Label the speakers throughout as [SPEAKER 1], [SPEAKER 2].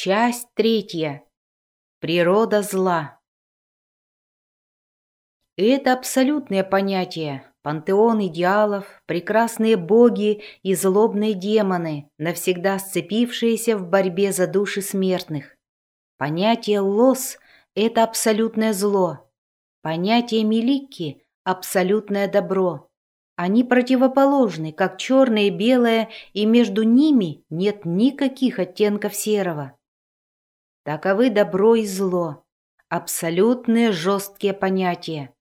[SPEAKER 1] Часть третья. Природа зла. Это абсолютное понятие, пантеон идеалов, прекрасные боги и злобные демоны, навсегда сцепившиеся в борьбе за души смертных. Понятие лос – это абсолютное зло. Понятие милики – абсолютное добро. Они противоположны, как черное и белое, и между ними нет никаких оттенков серого. Таковы добро и зло, абсолютные жесткие понятия.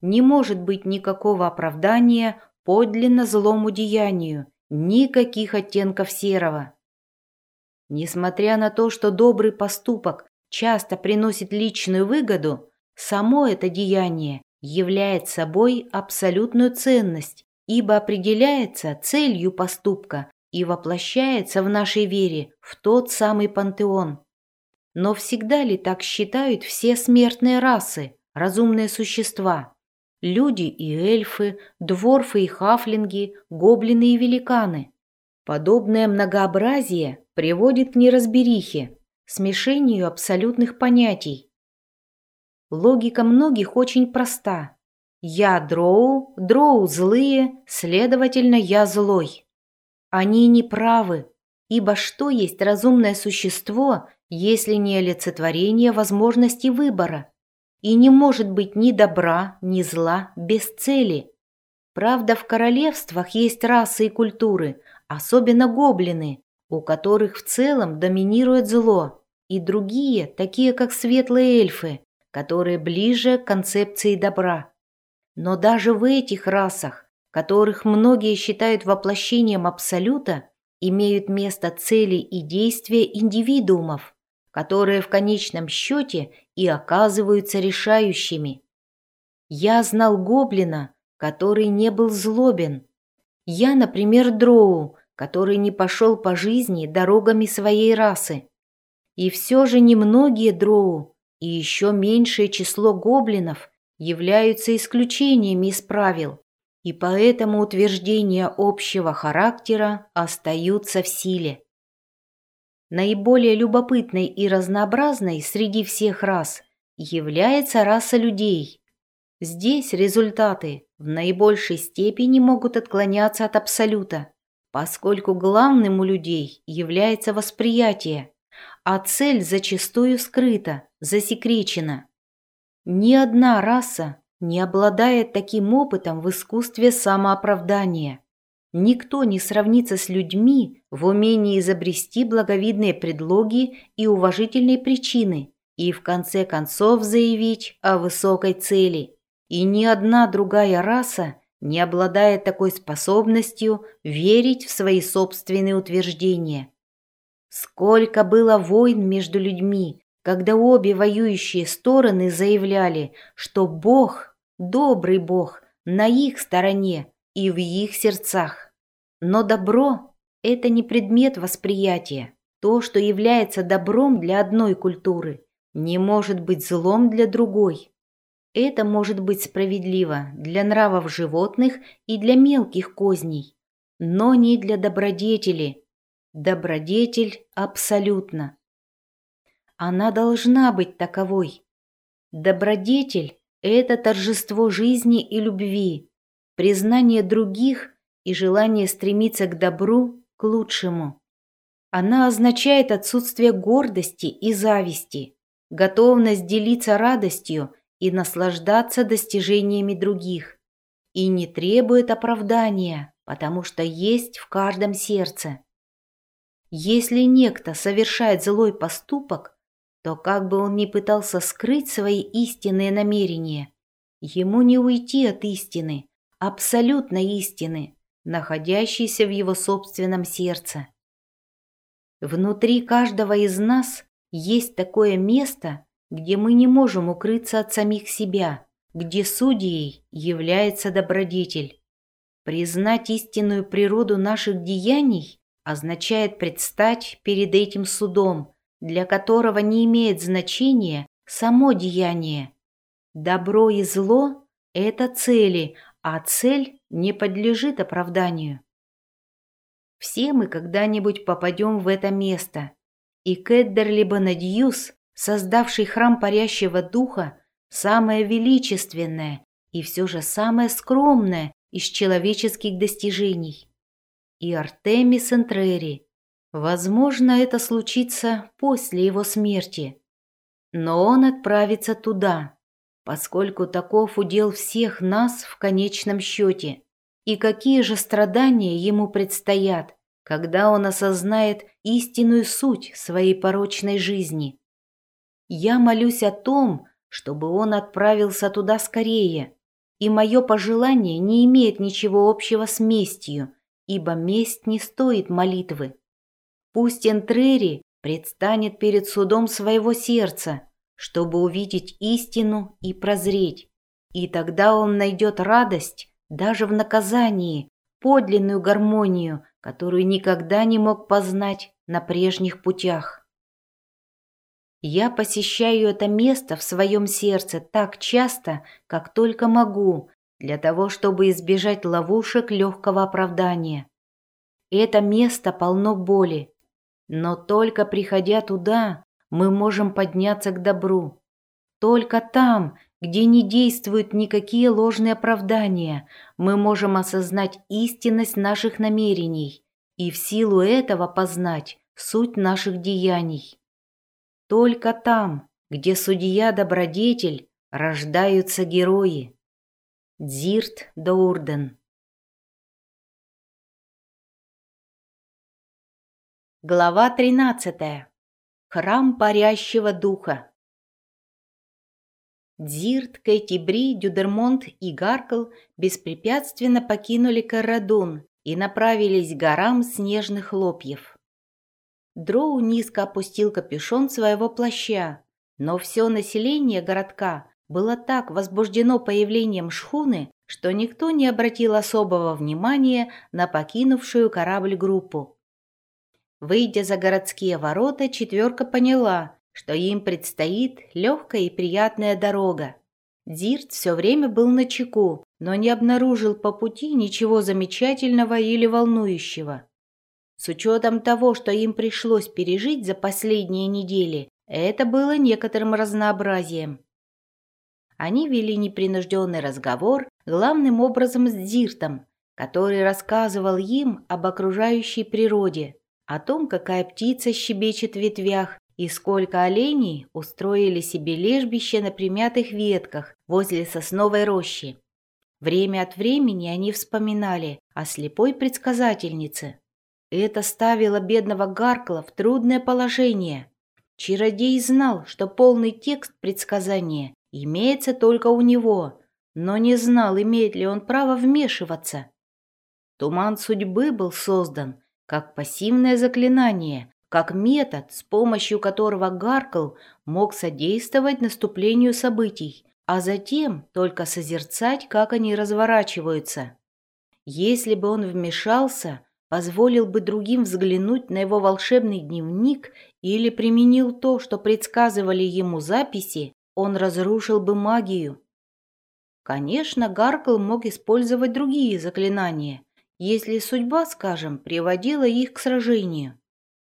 [SPEAKER 1] Не может быть никакого оправдания подлинно злому деянию, никаких оттенков серого. Несмотря на то, что добрый поступок часто приносит личную выгоду, само это деяние является собой абсолютную ценность, ибо определяется целью поступка и воплощается в нашей вере в тот самый пантеон. Но всегда ли так считают все смертные расы, разумные существа? Люди и эльфы, дворфы и хафлинги, гоблины и великаны. Подобное многообразие приводит к неразберихе, смешению абсолютных понятий, Логика многих очень проста. Я дроу, дроу злые, следовательно, я злой. Они не правы, ибо что есть разумное существо, если не олицетворение возможности выбора? И не может быть ни добра, ни зла без цели. Правда, в королевствах есть расы и культуры, особенно гоблины, у которых в целом доминирует зло, и другие, такие как светлые эльфы, которые ближе к концепции добра. Но даже в этих расах, которых многие считают воплощением абсолюта, имеют место цели и действия индивидуумов, которые в конечном счете и оказываются решающими. Я знал гоблина, который не был злобен. Я, например, дроу, который не пошел по жизни дорогами своей расы. И все же немногие дроу и еще меньшее число гоблинов являются исключениями из правил, и поэтому утверждения общего характера остаются в силе. Наиболее любопытной и разнообразной среди всех рас является раса людей. Здесь результаты в наибольшей степени могут отклоняться от абсолюта, поскольку главным у людей является восприятие, а цель зачастую скрыта, засекречена. Ни одна раса не обладает таким опытом в искусстве самооправдания. Никто не сравнится с людьми в умении изобрести благовидные предлоги и уважительные причины и в конце концов заявить о высокой цели. И ни одна другая раса не обладает такой способностью верить в свои собственные утверждения. Сколько было войн между людьми, когда обе воюющие стороны заявляли, что Бог, добрый Бог, на их стороне и в их сердцах. Но добро – это не предмет восприятия. То, что является добром для одной культуры, не может быть злом для другой. Это может быть справедливо для нравов животных и для мелких козней, но не для добродетели, Добродетель абсолютно. Она должна быть таковой. Добродетель – это торжество жизни и любви, признание других и желание стремиться к добру, к лучшему. Она означает отсутствие гордости и зависти, готовность делиться радостью и наслаждаться достижениями других, и не требует оправдания, потому что есть в каждом сердце. Если некто совершает злой поступок, то как бы он ни пытался скрыть свои истинные намерения, ему не уйти от истины, абсолютной истины, находящейся в его собственном сердце. Внутри каждого из нас есть такое место, где мы не можем укрыться от самих себя, где судьей является добродетель. Признать истинную природу наших деяний означает предстать перед этим судом, для которого не имеет значения само деяние. Добро и зло – это цели, а цель не подлежит оправданию. Все мы когда-нибудь попадем в это место, И Кеддерли Банадьюс, создавший храм парящего духа, самое величественное и все же самое скромное из человеческих достижений. И Артемис Энтрери. Возможно, это случится после его смерти. Но он отправится туда, поскольку таков удел всех нас в конечном счете. И какие же страдания ему предстоят, когда он осознает истинную суть своей порочной жизни. Я молюсь о том, чтобы он отправился туда скорее, и мое пожелание не имеет ничего общего с местью, ибо месть не стоит молитвы. Пусть Энтрери предстанет перед судом своего сердца, чтобы увидеть истину и прозреть, и тогда он найдет радость даже в наказании, подлинную гармонию, которую никогда не мог познать на прежних путях. Я посещаю это место в своем сердце так часто, как только могу, для того, чтобы избежать ловушек легкого оправдания. Это место полно боли, но только приходя туда, мы можем подняться к добру. Только там, где не действуют никакие ложные оправдания, мы можем осознать истинность наших намерений и в силу этого познать суть наших деяний. Только там, где судья-добродетель, рождаются герои. Дзирт Доурден Глава 13. Храм парящего духа. Дзирт, Кэти Бри, Дюдермонт и Гаркл беспрепятственно покинули Карадун и направились к горам снежных хлопьев. Дроу низко опустил капюшон своего плаща, но все население городка было так возбуждено появлением шхуны, что никто не обратил особого внимания на покинувшую корабль группу. Выйдя за городские ворота, четверка поняла, что им предстоит легкая и приятная дорога. Дирт все время был на чеку, но не обнаружил по пути ничего замечательного или волнующего. С учетом того, что им пришлось пережить за последние недели, это было некоторым разнообразием. Они вели непринужденный разговор, главным образом с Диртом, который рассказывал им об окружающей природе, о том, какая птица щебечет в ветвях и сколько оленей устроили себе лежбище на примятых ветках возле сосновой рощи. Время от времени они вспоминали о слепой предсказательнице. Это ставило бедного Гаркла в трудное положение. Чародей знал, что полный текст предсказания имеется только у него, но не знал, имеет ли он право вмешиваться. Туман судьбы был создан как пассивное заклинание, как метод, с помощью которого Гаркл мог содействовать наступлению событий, а затем только созерцать, как они разворачиваются. Если бы он вмешался, позволил бы другим взглянуть на его волшебный дневник или применил то, что предсказывали ему записи, он разрушил бы магию. Конечно, Гаркл мог использовать другие заклинания, если судьба, скажем, приводила их к сражению.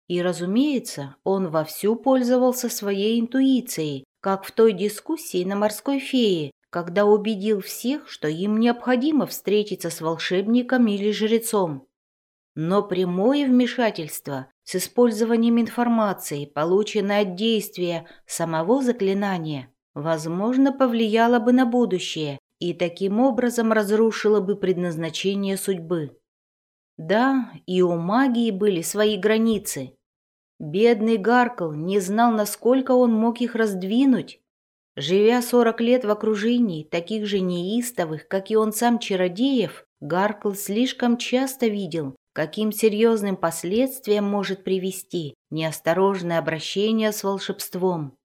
[SPEAKER 1] И, разумеется, он вовсю пользовался своей интуицией, как в той дискуссии на морской фее, когда убедил всех, что им необходимо встретиться с волшебником или жрецом. Но прямое вмешательство с использованием информации, полученной от действия самого заклинания, возможно, повлияло бы на будущее и таким образом разрушило бы предназначение судьбы. Да, и у магии были свои границы, Бедный Гаркл не знал, насколько он мог их раздвинуть. Живя сорок лет в окружении таких же неистовых, как и он сам чародеев, Гаркл слишком часто видел, каким серьезным последствиям может привести неосторожное обращение с волшебством.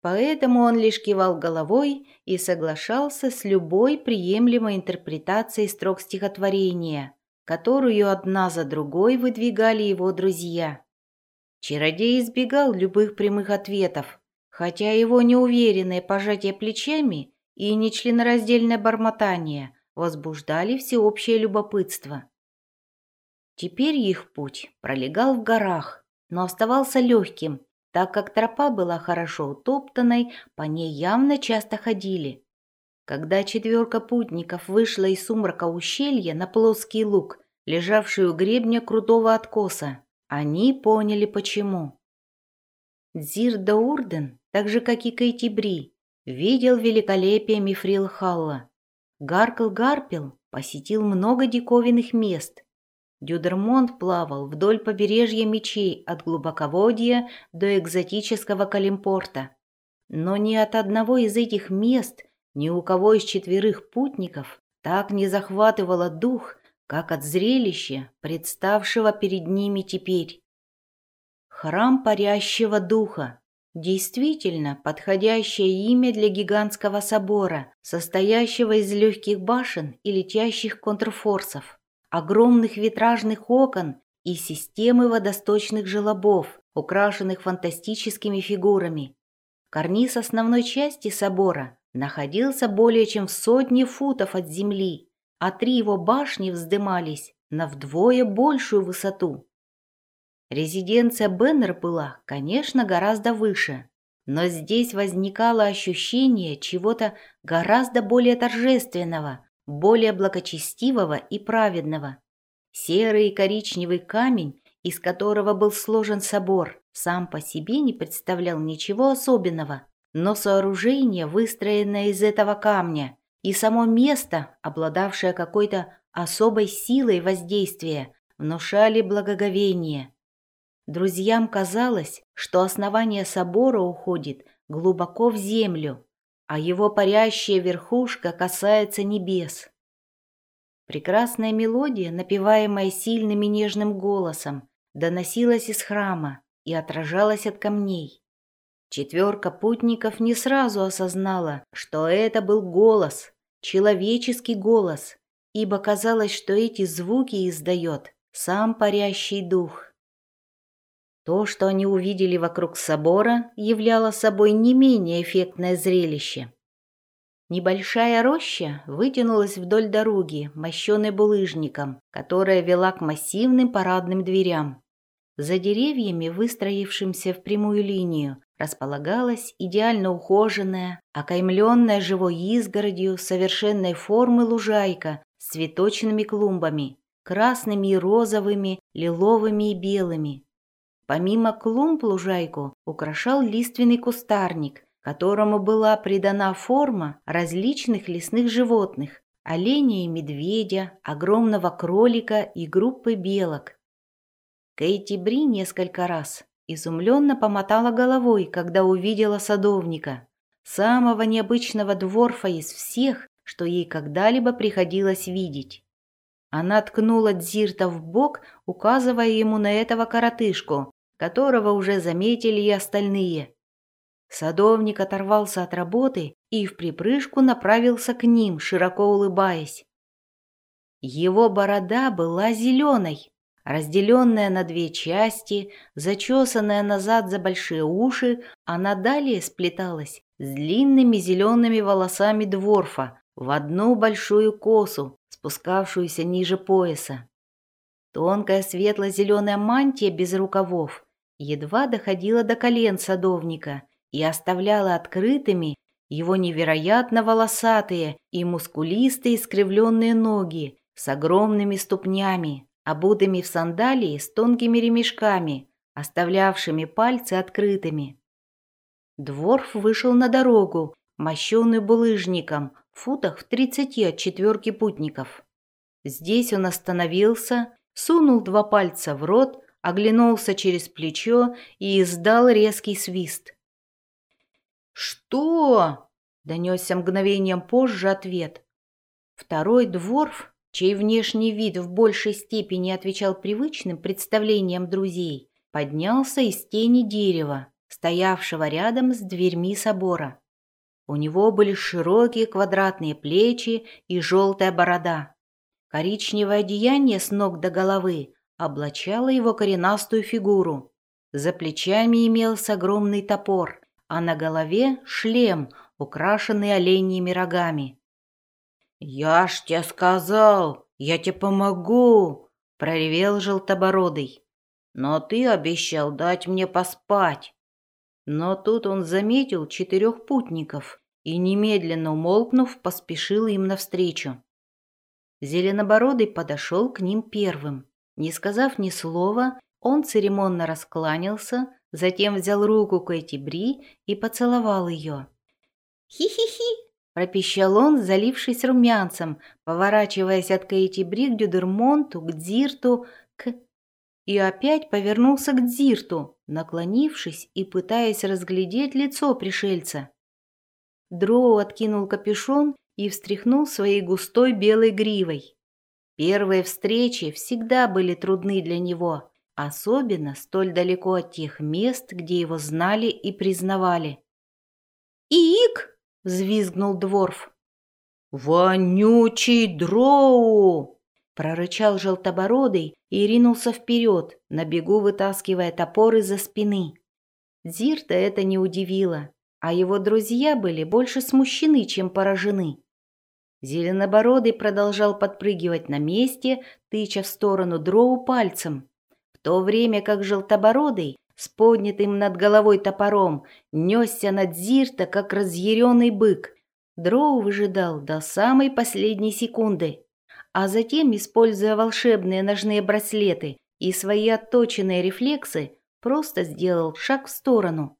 [SPEAKER 1] Поэтому он лишь кивал головой и соглашался с любой приемлемой интерпретацией строк стихотворения, которую одна за другой выдвигали его друзья. Чародей избегал любых прямых ответов, хотя его неуверенное пожатие плечами и нечленораздельное бормотание возбуждали всеобщее любопытство. Теперь их путь пролегал в горах, но оставался легким, так как тропа была хорошо утоптанной, по ней явно часто ходили. Когда четверка путников вышла из сумрака ущелья на плоский луг, лежавший у гребня крутого откоса, они поняли почему. Дзир Даурден, так же как и Кейти Бри, видел великолепие Мифрил Халла. Гаркл Гарпел посетил много диковинных мест. Дюдермонт плавал вдоль побережья мечей от глубоководья до экзотического Калимпорта. Но ни от одного из этих мест ни у кого из четверых путников так не захватывало дух, как от зрелища, представшего перед ними теперь. Храм парящего духа. Действительно подходящее имя для гигантского собора, состоящего из легких башен и летящих контрфорсов, огромных витражных окон и системы водосточных желобов, украшенных фантастическими фигурами. Карниз основной части собора находился более чем в сотне футов от земли, а три его башни вздымались на вдвое большую высоту. Резиденция Беннер была, конечно, гораздо выше, но здесь возникало ощущение чего-то гораздо более торжественного, более благочестивого и праведного. Серый и коричневый камень, из которого был сложен собор, сам по себе не представлял ничего особенного, но сооружение, выстроенное из этого камня, и само место, обладавшее какой-то особой силой воздействия, внушали благоговение. Друзьям казалось, что основание собора уходит глубоко в землю, а его парящая верхушка касается небес. Прекрасная мелодия, напеваемая сильным и нежным голосом, доносилась из храма и отражалась от камней. Четверка путников не сразу осознала, что это был голос, человеческий голос, ибо казалось, что эти звуки издает сам парящий дух. То, что они увидели вокруг собора, являло собой не менее эффектное зрелище. Небольшая роща вытянулась вдоль дороги, мощенной булыжником, которая вела к массивным парадным дверям. За деревьями, выстроившимся в прямую линию, располагалась идеально ухоженная, окаймленная живой изгородью совершенной формы лужайка с цветочными клумбами, красными и розовыми, лиловыми и белыми. Помимо клумб лужайку украшал лиственный кустарник, которому была придана форма различных лесных животных, оленя и медведя, огромного кролика и группы белок. Кейти Бри несколько раз Изумленно помотала головой, когда увидела садовника, самого необычного дворфа из всех, что ей когда-либо приходилось видеть. Она ткнула Дзирта в бок, указывая ему на этого коротышку, которого уже заметили и остальные. Садовник оторвался от работы и в припрыжку направился к ним, широко улыбаясь. Его борода была зеленой, Разделенная на две части, зачесанная назад за большие уши, она далее сплеталась с длинными зелеными волосами дворфа в одну большую косу, спускавшуюся ниже пояса. Тонкая светло-зеленая мантия без рукавов едва доходила до колен садовника и оставляла открытыми его невероятно волосатые и мускулистые искривленные ноги с огромными ступнями, обутыми в сандалии с тонкими ремешками, оставлявшими пальцы открытыми. Дворф вышел на дорогу, мощенную булыжником, в футах в тридцати от четверки путников. Здесь он остановился, сунул два пальца в рот, оглянулся через плечо и издал резкий свист. «Что?» — донесся мгновением позже ответ. Второй дворф чей внешний вид в большей степени отвечал привычным представлениям друзей, поднялся из тени дерева, стоявшего рядом с дверьми собора. У него были широкие квадратные плечи и желтая борода. Коричневое одеяние с ног до головы облачало его коренастую фигуру. За плечами имелся огромный топор, а на голове шлем, украшенный оленьими рогами. «Я ж тебе сказал, я тебе помогу!» — проревел желтобородый. но ты обещал дать мне поспать». Но тут он заметил четырех путников и, немедленно умолкнув, поспешил им навстречу. Зеленобородый подошел к ним первым. Не сказав ни слова, он церемонно раскланялся, затем взял руку Кэти Бри и поцеловал ее. «Хи-хи-хи!» – пропищал он, залившись румянцем, поворачиваясь от Кэти Бри к Дюдермонту, к Дзирту, к... И опять повернулся к Дзирту, наклонившись и пытаясь разглядеть лицо пришельца. Дроу откинул капюшон и встряхнул своей густой белой гривой. Первые встречи всегда были трудны для него, особенно столь далеко от тех мест, где его знали и признавали. «Ик!» — взвизгнул Дворф. «Вонючий дроу!» — прорычал желтобородый и ринулся вперед, на бегу вытаскивая топор из-за спины. Зирта это не удивило, а его друзья были больше смущены, чем поражены. Зеленобородый продолжал подпрыгивать на месте, тыча в сторону дроу пальцем то время как желтобородый с поднятым над головой топором несся над Зирта, как разъяренный бык. Дроу выжидал до самой последней секунды, а затем, используя волшебные ножные браслеты и свои отточенные рефлексы, просто сделал шаг в сторону.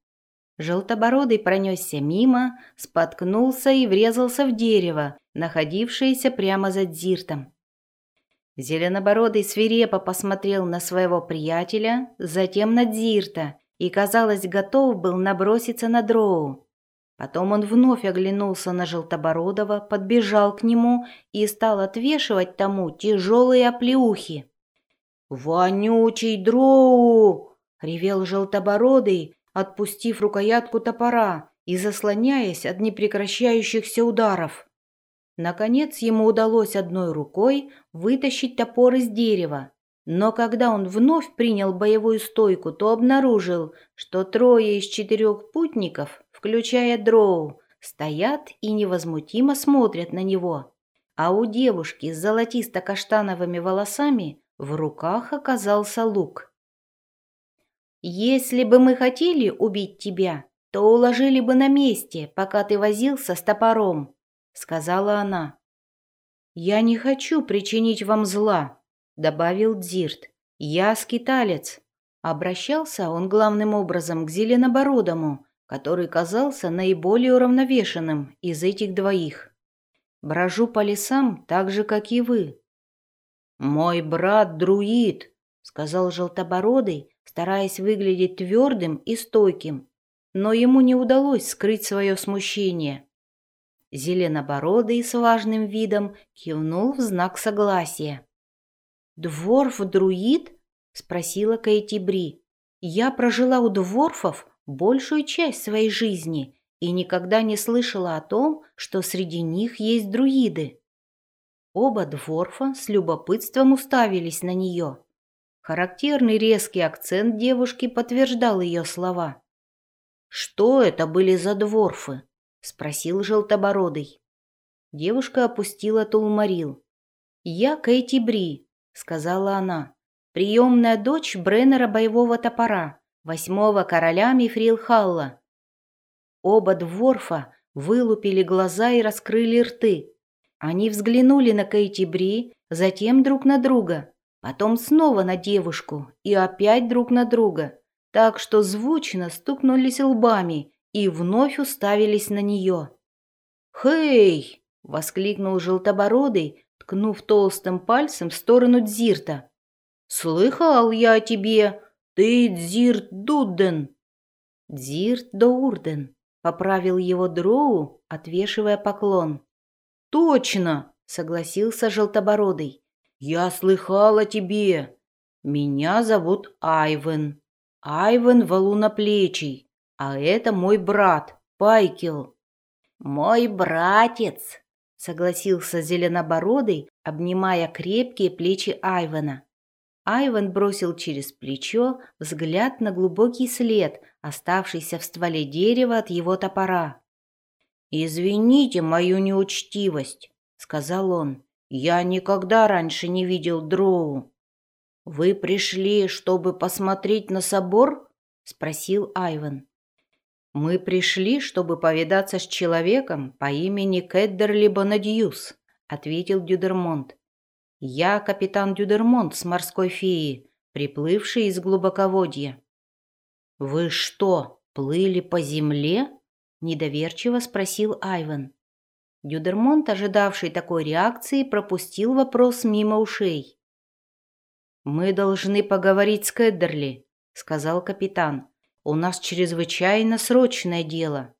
[SPEAKER 1] Желтобородый пронесся мимо, споткнулся и врезался в дерево, находившееся прямо за Дзиртом. Зеленобородый свирепо посмотрел на своего приятеля, затем на Дзирта и, казалось, готов был наброситься на Дроу. Потом он вновь оглянулся на Желтобородова, подбежал к нему и стал отвешивать тому тяжелые оплеухи. «Вонючий Дроу!» — ревел Желтобородый, отпустив рукоятку топора и заслоняясь от непрекращающихся ударов. Наконец ему удалось одной рукой вытащить топор из дерева, но когда он вновь принял боевую стойку, то обнаружил, что трое из четырех путников, включая Дроу, стоят и невозмутимо смотрят на него, а у девушки с золотисто-каштановыми волосами в руках оказался лук. «Если бы мы хотели убить тебя, то уложили бы на месте, пока ты возился с топором», сказала она. «Я не хочу причинить вам зла», — добавил Дзирт. «Я скиталец». Обращался он главным образом к Зеленобородому, который казался наиболее уравновешенным из этих двоих. «Брожу по лесам так же, как и вы». «Мой брат друид», — сказал Желтобородый, стараясь выглядеть твердым и стойким. Но ему не удалось скрыть свое смущение. Зеленобородый с важным видом кивнул в знак согласия. «Дворф-друид?» — спросила Кейти Бри. «Я прожила у дворфов большую часть своей жизни и никогда не слышала о том, что среди них есть друиды». Оба дворфа с любопытством уставились на нее. Характерный резкий акцент девушки подтверждал ее слова. «Что это были за дворфы?» Спросил желтобородый. Девушка опустила тулмарил. «Я Кэти Бри», — сказала она, — «приемная дочь Бреннера боевого топора, восьмого короля Мифрилхалла». Оба дворфа вылупили глаза и раскрыли рты. Они взглянули на Кейти Бри, затем друг на друга, потом снова на девушку и опять друг на друга, так что звучно стукнулись лбами и вновь уставились на нее. «Хей!» — воскликнул желтобородый, ткнув толстым пальцем в сторону Дзирта. «Слыхал я о тебе! Ты Дзирт Дудден!» «Дзирт Доурден», — поправил его Дроу, отвешивая поклон. «Точно!» — согласился желтобородый. «Я слыхал о тебе. Меня зовут Айвен. Айвен Валуноплечий. А это мой брат, Пайкел. Мой братец, согласился Зеленобородый, обнимая крепкие плечи Айвана. Айван бросил через плечо взгляд на глубокий след, оставшийся в стволе дерева от его топора. «Извините мою неучтивость», — сказал он. «Я никогда раньше не видел дроу». «Вы пришли, чтобы посмотреть на собор?» — спросил Айван. «Мы пришли, чтобы повидаться с человеком по имени Кэддерли Бонадьюс», — ответил Дюдермонт. «Я капитан Дюдермонт с морской феи, приплывший из глубоководья». «Вы что, плыли по земле?» — недоверчиво спросил Айван. Дюдермонт, ожидавший такой реакции, пропустил вопрос мимо ушей. «Мы должны поговорить с Кэддерли», — сказал капитан. «У нас чрезвычайно срочное дело».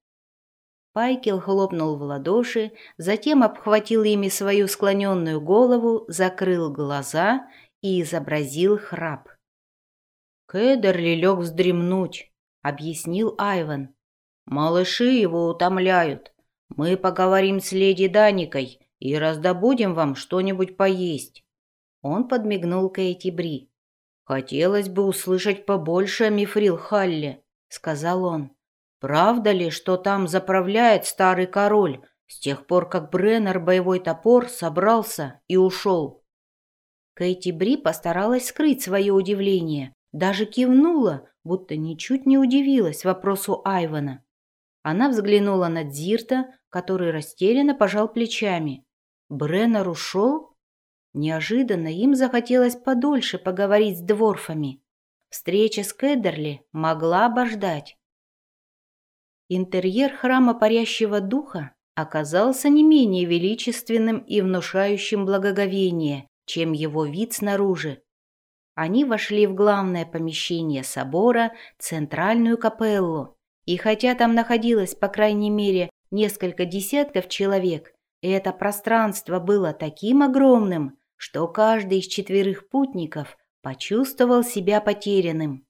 [SPEAKER 1] Пайкел хлопнул в ладоши, затем обхватил ими свою склоненную голову, закрыл глаза и изобразил храп. Кэдерли лег вздремнуть, объяснил Айван. Малыши его утомляют. Мы поговорим с леди Даникой и раздобудем вам что-нибудь поесть. Он подмигнул Кэти Бри. Хотелось бы услышать побольше о Мифрил Халле, сказал он. Правда ли, что там заправляет старый король с тех пор, как Бреннер боевой топор собрался и ушел? Кэти Бри постаралась скрыть свое удивление, даже кивнула, будто ничуть не удивилась вопросу Айвана. Она взглянула на Дзирта, который растерянно пожал плечами. Бреннер ушел? Неожиданно им захотелось подольше поговорить с дворфами. Встреча с Кедерли могла обождать. Интерьер храма парящего духа оказался не менее величественным и внушающим благоговение, чем его вид снаружи. Они вошли в главное помещение собора, центральную капеллу, и хотя там находилось, по крайней мере, несколько десятков человек, это пространство было таким огромным, что каждый из четверых путников почувствовал себя потерянным.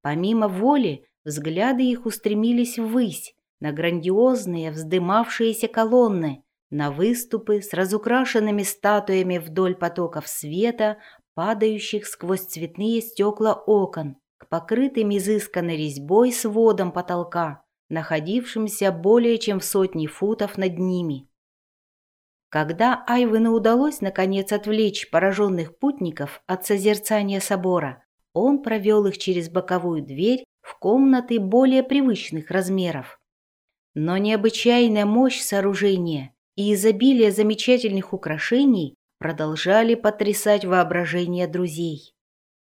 [SPEAKER 1] Помимо воли, взгляды их устремились ввысь, на грандиозные вздымавшиеся колонны, на выступы с разукрашенными статуями вдоль потоков света, падающих сквозь цветные стекла окон, к покрытым изысканной резьбой сводом потолка, находившимся более чем в сотни футов над ними. Когда Айвену удалось наконец отвлечь пораженных путников от созерцания собора, он провел их через боковую дверь в комнаты более привычных размеров. Но необычайная мощь сооружения и изобилие замечательных украшений продолжали потрясать воображение друзей.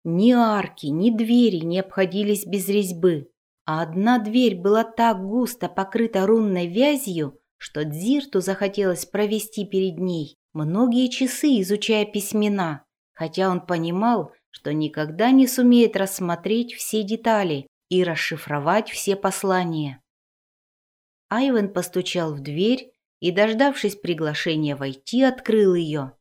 [SPEAKER 1] Ни арки, ни двери не обходились без резьбы, а одна дверь была так густо покрыта рунной вязью, что Дзирту захотелось провести перед ней многие часы, изучая письмена, хотя он понимал, что никогда не сумеет рассмотреть все детали и расшифровать все послания. Айвен постучал в дверь и, дождавшись приглашения войти, открыл ее.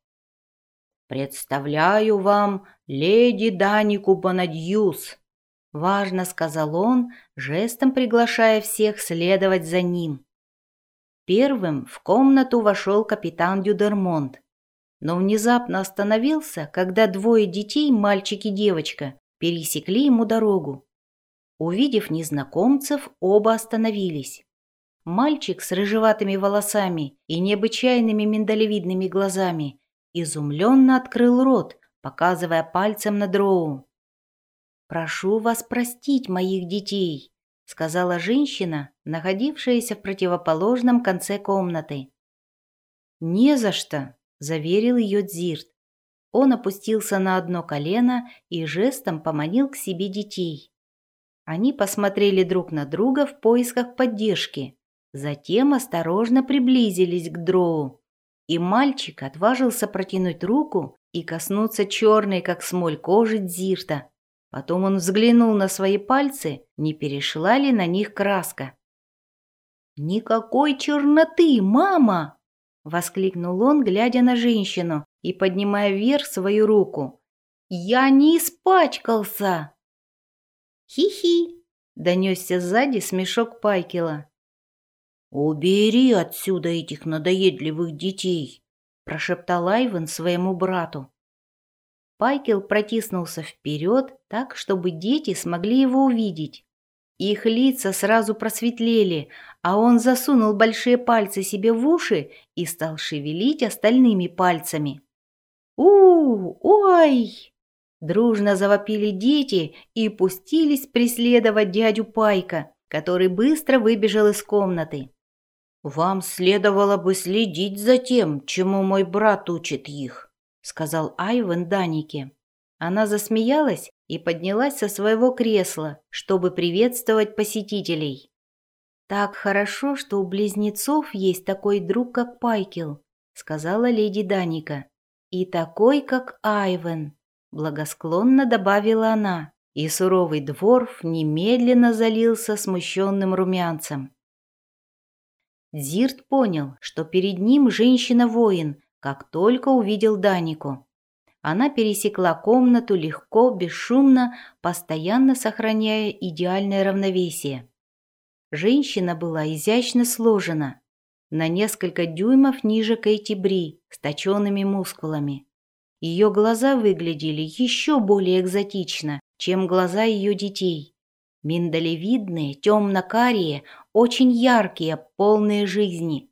[SPEAKER 1] «Представляю вам леди Данику Бонадьюс», — важно сказал он, жестом приглашая всех следовать за ним. Первым в комнату вошел капитан Дюдермонт, но внезапно остановился, когда двое детей, мальчик и девочка, пересекли ему дорогу. Увидев незнакомцев, оба остановились. Мальчик с рыжеватыми волосами и необычайными миндалевидными глазами изумленно открыл рот, показывая пальцем на дроу. «Прошу вас простить моих детей», — сказала женщина, находившаяся в противоположном конце комнаты. «Не за что», — заверил ее Дзирт. Он опустился на одно колено и жестом поманил к себе детей. Они посмотрели друг на друга в поисках поддержки, затем осторожно приблизились к Дроу и мальчик отважился протянуть руку и коснуться черной, как смоль, кожи Дзирта. Потом он взглянул на свои пальцы, не перешла ли на них краска. «Никакой черноты, мама!» — воскликнул он, глядя на женщину и поднимая вверх свою руку. «Я не испачкался!» «Хи-хи!» — донесся сзади смешок Пайкела. «Убери отсюда этих надоедливых детей!» – прошептал Айвен своему брату. Пайкел протиснулся вперед так, чтобы дети смогли его увидеть. Их лица сразу просветлели, а он засунул большие пальцы себе в уши и стал шевелить остальными пальцами. у ой!» Дружно завопили дети и пустились преследовать дядю Пайка, который быстро выбежал из комнаты. «Вам следовало бы следить за тем, чему мой брат учит их», — сказал Айвен Данике. Она засмеялась и поднялась со своего кресла, чтобы приветствовать посетителей. «Так хорошо, что у близнецов есть такой друг, как Пайкел», — сказала леди Даника. «И такой, как Айвен», — благосклонно добавила она, и суровый дворф немедленно залился смущенным румянцем. Дзирт понял, что перед ним женщина-воин, как только увидел Данику. Она пересекла комнату легко, бесшумно, постоянно сохраняя идеальное равновесие. Женщина была изящно сложена, на несколько дюймов ниже Кэти Бри, с точенными мускулами. Ее глаза выглядели еще более экзотично, чем глаза ее детей. Миндалевидные, темно-карие, очень яркие, полные жизни.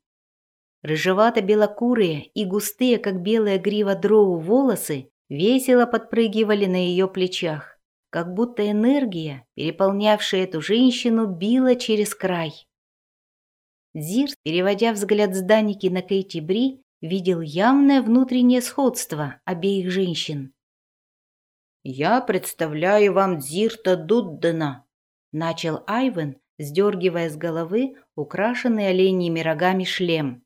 [SPEAKER 1] Рыжевато-белокурые и густые, как белая грива дроу, волосы весело подпрыгивали на ее плечах, как будто энергия, переполнявшая эту женщину, била через край. Зирт, переводя взгляд с Даники на Кейти Бри, видел явное внутреннее сходство обеих женщин. «Я представляю вам Дзирта Дуддена», — начал Айвен, сдергивая с головы украшенный оленьими рогами шлем.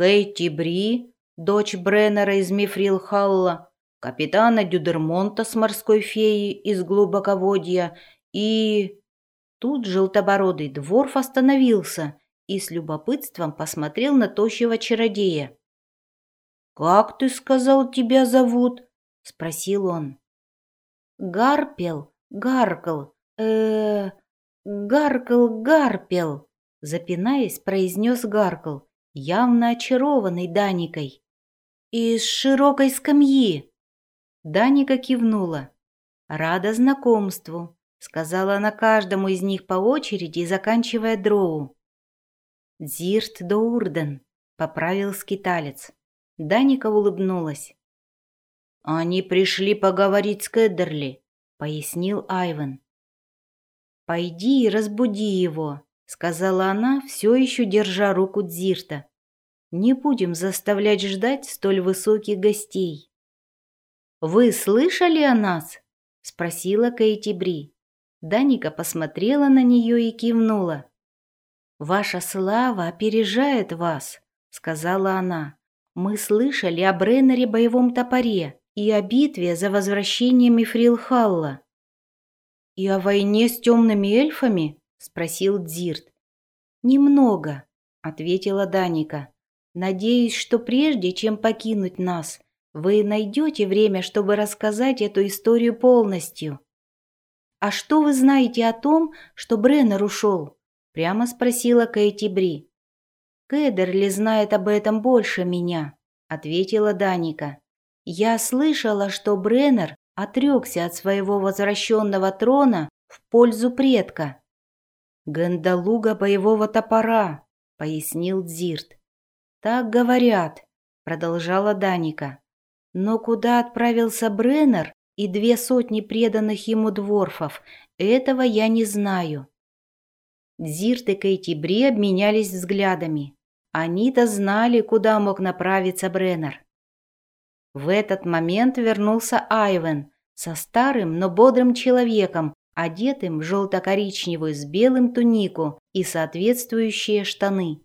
[SPEAKER 1] Кейти Бри, дочь Бреннера из Мифрилхалла, капитана Дюдермонта с морской феи из глубоководья и... Тут желтобородый дворф остановился и с любопытством посмотрел на тощего чародея. «Как ты сказал, тебя зовут?» — спросил он. «Гарпел, Гаркл, э, Гаркл, Гарпел», — запинаясь, произнес Гаркл, явно очарованный Даникой. «Из широкой скамьи!» Даника кивнула. «Рада знакомству», — сказала она каждому из них по очереди, заканчивая дроу. «Дзирт Доурден», — поправил скиталец. Даника улыбнулась. «Они пришли поговорить с Кеддерли», — пояснил Айвен. «Пойди и разбуди его», сказала она, все еще держа руку Дзирта. «Не будем заставлять ждать столь высоких гостей». «Вы слышали о нас?» — спросила Кейти Бри. Даника посмотрела на нее и кивнула. «Ваша слава опережает вас», — сказала она. «Мы слышали о Бреннере боевом топоре и о битве за возвращение Мифрилхалла». «И о войне с темными эльфами?» — спросил Дзирт. «Немного», — ответила Даника. «Надеюсь, что прежде, чем покинуть нас, вы найдете время, чтобы рассказать эту историю полностью». «А что вы знаете о том, что Бреннер ушел?» — прямо спросила Кэти Бри. «Кэдерли знает об этом больше меня», — ответила Даника. «Я слышала, что Бреннер отрекся от своего возвращенного трона в пользу предка. «Гандалуга боевого топора», — пояснил Дзирт. «Так говорят», — продолжала Даника. «Но куда отправился Бреннер и две сотни преданных ему дворфов, этого я не знаю». Дзирт и Кейти Бри обменялись взглядами. Они-то знали, куда мог направиться Бреннер. В этот момент вернулся Айвен со старым, но бодрым человеком одетым в желто-коричневую с белым тунику и соответствующие штаны.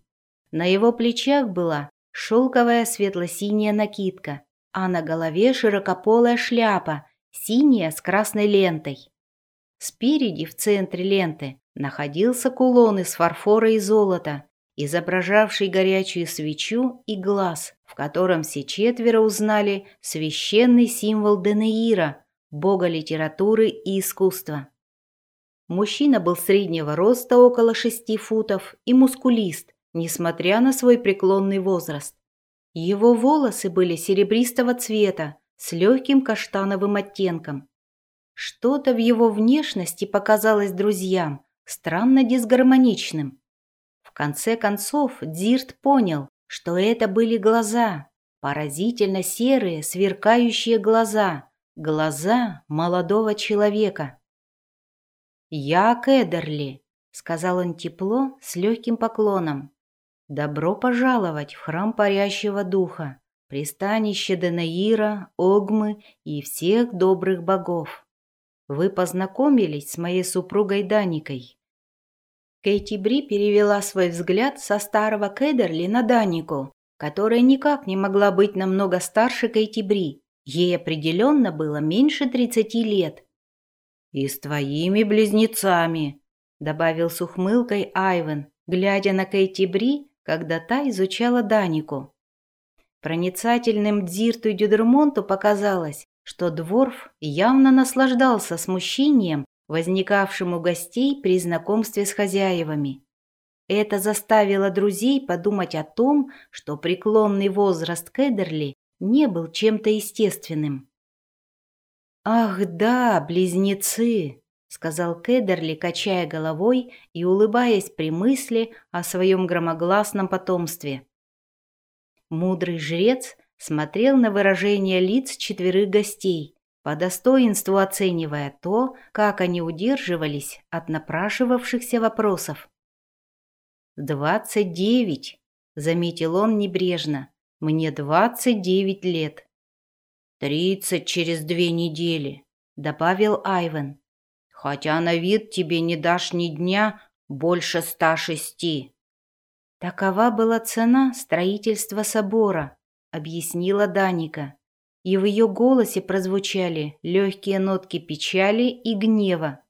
[SPEAKER 1] На его плечах была шелковая светло-синяя накидка, а на голове широкополая шляпа, синяя с красной лентой. Спереди, в центре ленты, находился кулон из фарфора и золота, изображавший горячую свечу и глаз, в котором все четверо узнали священный символ Денеира, бога литературы и искусства. Мужчина был среднего роста, около шести футов, и мускулист, несмотря на свой преклонный возраст. Его волосы были серебристого цвета, с легким каштановым оттенком. Что-то в его внешности показалось друзьям странно дисгармоничным. В конце концов Дзирт понял, что это были глаза, поразительно серые, сверкающие глаза, глаза молодого человека. «Я Кедерли», — сказал он тепло, с легким поклоном. «Добро пожаловать в храм парящего духа, пристанище Данаира, Огмы и всех добрых богов. Вы познакомились с моей супругой Даникой». Кейти Бри перевела свой взгляд со старого Кедерли на Данику, которая никак не могла быть намного старше Кейти Бри. Ей определенно было меньше тридцати лет. «И с твоими близнецами», — добавил с ухмылкой Айвен, глядя на Кейти Бри, когда та изучала Данику. Проницательным Дзирту и Дюдермонту показалось, что Дворф явно наслаждался смущением, возникавшим у гостей при знакомстве с хозяевами. Это заставило друзей подумать о том, что преклонный возраст Кедерли не был чем-то естественным. «Ах да, близнецы!» — сказал Кедерли, качая головой и улыбаясь при мысли о своем громогласном потомстве. Мудрый жрец смотрел на выражение лиц четверых гостей, по достоинству оценивая то, как они удерживались от напрашивавшихся вопросов. «Двадцать девять», — заметил он небрежно, — «мне двадцать девять лет». «Тридцать через две недели», — добавил Айвен. «Хотя на вид тебе не дашь ни дня больше ста шести». «Такова была цена строительства собора», — объяснила Даника. И в ее голосе прозвучали легкие нотки печали и гнева.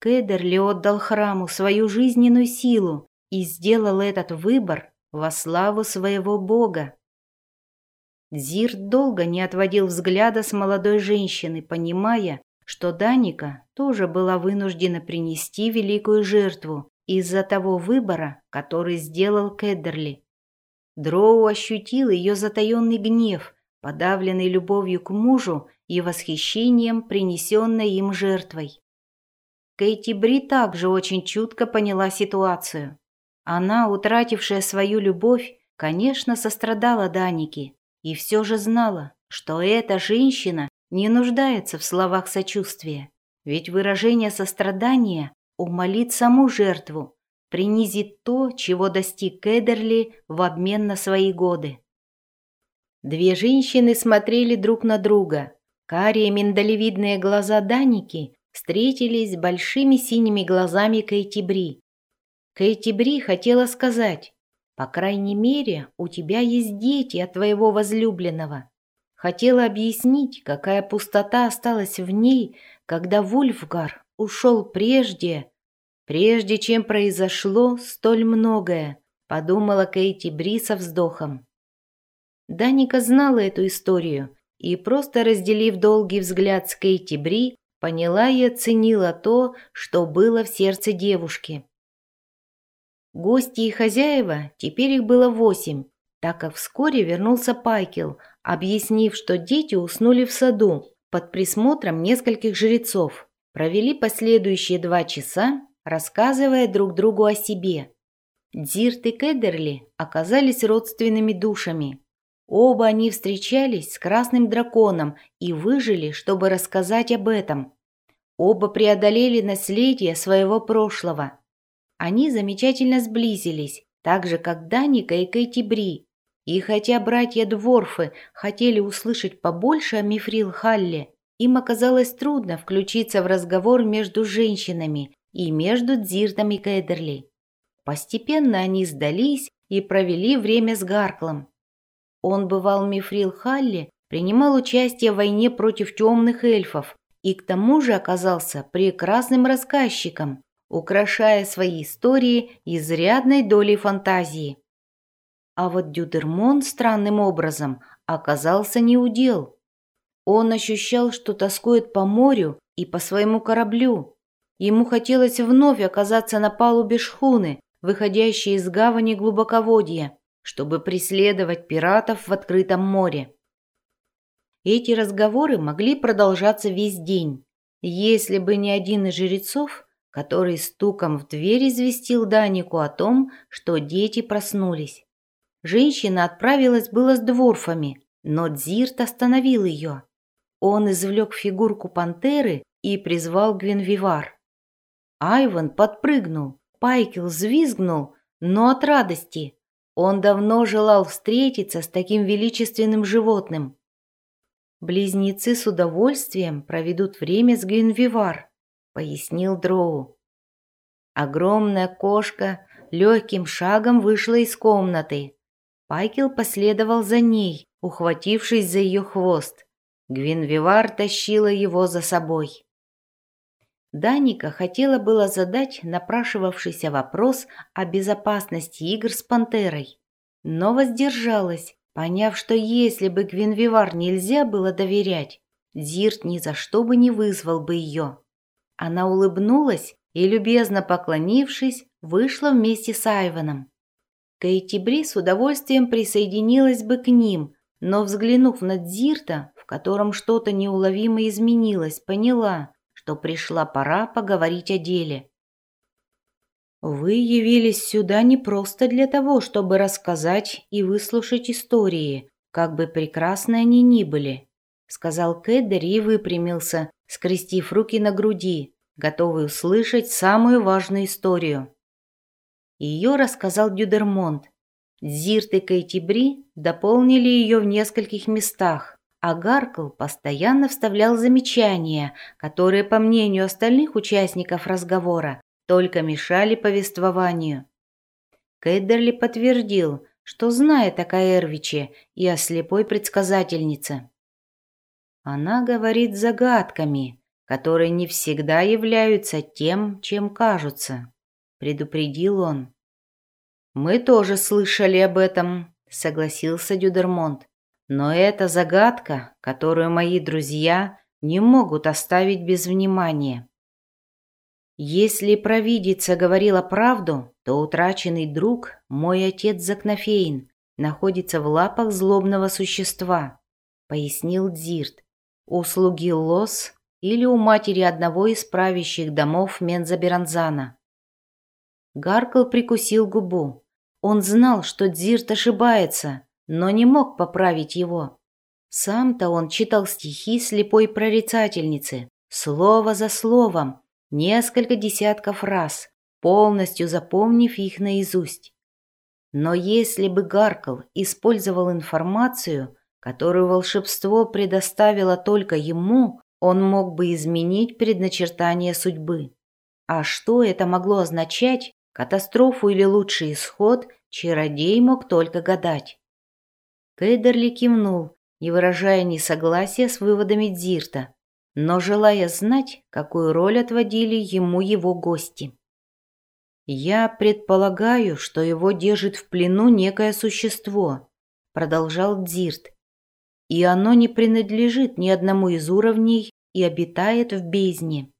[SPEAKER 1] Кедерли отдал храму свою жизненную силу и сделал этот выбор во славу своего бога. Зир долго не отводил взгляда с молодой женщины, понимая, что Даника тоже была вынуждена принести великую жертву из-за того выбора, который сделал Кеддерли. Дроу ощутил ее затаенный гнев, подавленный любовью к мужу и восхищением, принесенной им жертвой. Кейти Бри также очень чутко поняла ситуацию. Она, утратившая свою любовь, конечно, сострадала Данике, и все же знала, что эта женщина не нуждается в словах сочувствия, ведь выражение сострадания умолит саму жертву, принизит то, чего достиг Кедерли в обмен на свои годы. Две женщины смотрели друг на друга. Карие миндалевидные глаза Даники встретились с большими синими глазами Кейти Бри. Кейти Бри хотела сказать по крайней мере, у тебя есть дети от твоего возлюбленного. Хотела объяснить, какая пустота осталась в ней, когда Вульфгар ушел прежде, прежде чем произошло столь многое, подумала Кейти Бри со вздохом. Даника знала эту историю и, просто разделив долгий взгляд с Кейти Бри, поняла и оценила то, что было в сердце девушки. Гости и хозяева, теперь их было восемь, так как вскоре вернулся Пайкел, объяснив, что дети уснули в саду под присмотром нескольких жрецов. Провели последующие два часа, рассказывая друг другу о себе. Дзирт и Кедерли оказались родственными душами. Оба они встречались с красным драконом и выжили, чтобы рассказать об этом. Оба преодолели наследие своего прошлого – они замечательно сблизились, так же, как Даника и Кэти Бри. И хотя братья Дворфы хотели услышать побольше о Мифрил Халле, им оказалось трудно включиться в разговор между женщинами и между Дзиртом и Кэдерли. Постепенно они сдались и провели время с Гарклом. Он бывал Мифрил Халле, принимал участие в войне против темных эльфов и к тому же оказался прекрасным рассказчиком, украшая свои истории изрядной долей фантазии. А вот Дюдермон странным образом оказался неудел. Он ощущал, что тоскует по морю и по своему кораблю. Ему хотелось вновь оказаться на палубе шхуны, выходящей из гавани глубоководья, чтобы преследовать пиратов в открытом море. Эти разговоры могли продолжаться весь день, если бы не один из жрецов, который стуком в дверь известил Данику о том, что дети проснулись. Женщина отправилась было с дворфами, но Дзирт остановил ее. Он извлек фигурку пантеры и призвал Гвинвивар. Айван подпрыгнул, Пайкел взвизгнул, но от радости. Он давно желал встретиться с таким величественным животным. Близнецы с удовольствием проведут время с Гвинвивар, пояснил Дроу. Огромная кошка легким шагом вышла из комнаты. Пайкел последовал за ней, ухватившись за ее хвост. Гвинвивар тащила его за собой. Даника хотела было задать напрашивавшийся вопрос о безопасности игр с пантерой, но воздержалась, поняв, что если бы Гвинвивар нельзя было доверять, Зирт ни за что бы не вызвал бы ее. Она улыбнулась и, любезно поклонившись, вышла вместе с Айваном. Кейти Бри с удовольствием присоединилась бы к ним, но, взглянув на Дзирта, в котором что-то неуловимо изменилось, поняла, что пришла пора поговорить о деле. «Вы явились сюда не просто для того, чтобы рассказать и выслушать истории, как бы прекрасны они ни были», сказал Кэддер и выпрямился, скрестив руки на груди, готовый услышать самую важную историю. Ее рассказал Дюдермонт. Зирт и дополнили ее в нескольких местах, а Гаркл постоянно вставлял замечания, которые, по мнению остальных участников разговора, только мешали повествованию. Кейдерли подтвердил, что знает о Каэрвиче и о слепой предсказательнице. Она говорит загадками, которые не всегда являются тем, чем кажутся, предупредил он. Мы тоже слышали об этом, согласился Дюдермонт. Но это загадка, которую мои друзья не могут оставить без внимания. Если провидица говорила правду, то утраченный друг, мой отец Закнофейн, находится в лапах злобного существа, пояснил Дзирт. У слуги Лос или у матери одного из правящих домов Мензаберанзана. Гаркл прикусил губу. Он знал, что Дзирт ошибается, но не мог поправить его. Сам-то он читал стихи слепой прорицательницы, слово за словом, несколько десятков раз, полностью запомнив их наизусть. Но если бы Гаркл использовал информацию, которую волшебство предоставило только ему, он мог бы изменить предначертание судьбы. А что это могло означать, катастрофу или лучший исход, чародей мог только гадать. Кейдерли кивнул, не выражая ни согласия с выводами Дзирта, но желая знать, какую роль отводили ему его гости. «Я предполагаю, что его держит в плену некое существо», — продолжал Дзирт, «и оно не принадлежит ни одному из уровней и обитает в бездне».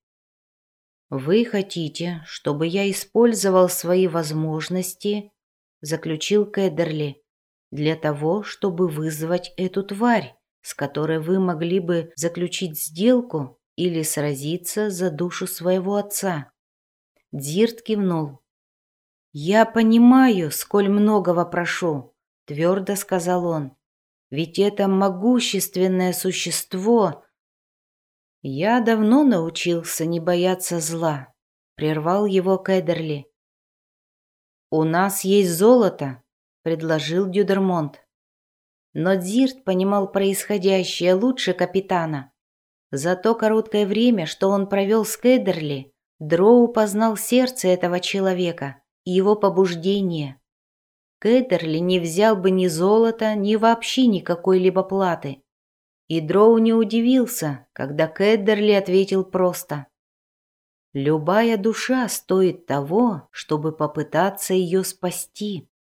[SPEAKER 1] «Вы хотите, чтобы я использовал свои возможности?» — заключил Кедерли для того, чтобы вызвать эту тварь, с которой вы могли бы заключить сделку или сразиться за душу своего отца. Дзирт кивнул. «Я понимаю, сколь многого прошу», — твердо сказал он. «Ведь это могущественное существо...» «Я давно научился не бояться зла», — прервал его Кэдерли. «У нас есть золото, — предложил Дюдермонт. Но Дзирт понимал происходящее лучше капитана. За то короткое время, что он провел с Кедерли, Дроу познал сердце этого человека и его побуждение. Кедерли не взял бы ни золота, ни вообще никакой-либо платы. И Дроу не удивился, когда Кедерли ответил просто. «Любая душа стоит того, чтобы попытаться ее спасти».